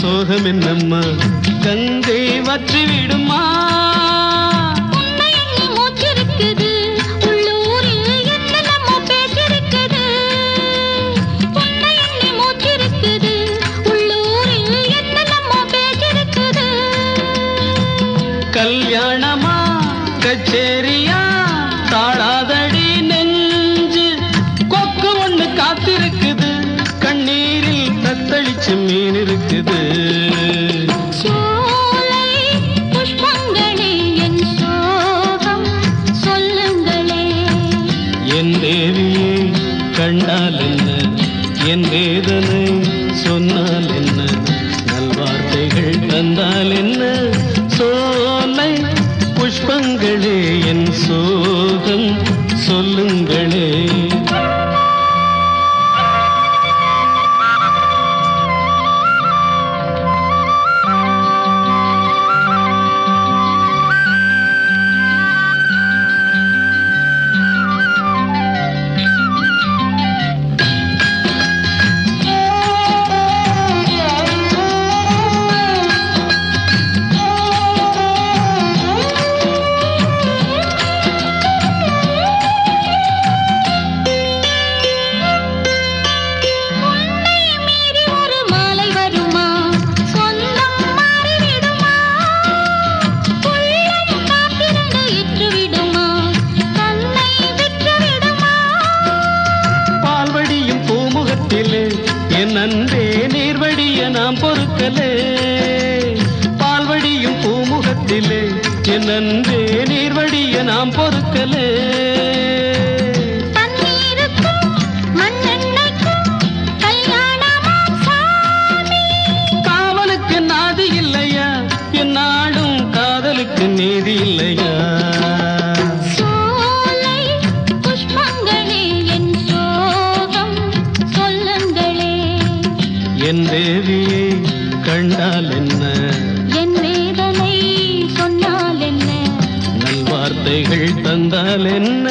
சோகம் என்னம்மா? கங்கை வற்றி விடுமா உன்னை தத்தளிச்சு மீன் இருக்குது. என் தேவியை கண்டால் என்ன? என் வேதனை சொன்னால் என்ன? நல்வார்த்தைகள் தந்தால் என்ன? சோலை புஷ்பங்களே என் சோகம் சொல்லுங்களே. அன்பே நீர்வடிய நாம் பொறுக்கலே. பால்வடியும் பூமுகத்திலே. என் அன்பே நீர்வடிய நாம் பொறுக்கலே. என் தேவியை கண்டால் என்ன? என் வேதனை சொன்னால் என்ன? நல்வார்த்தைகள் தந்தால் என்ன?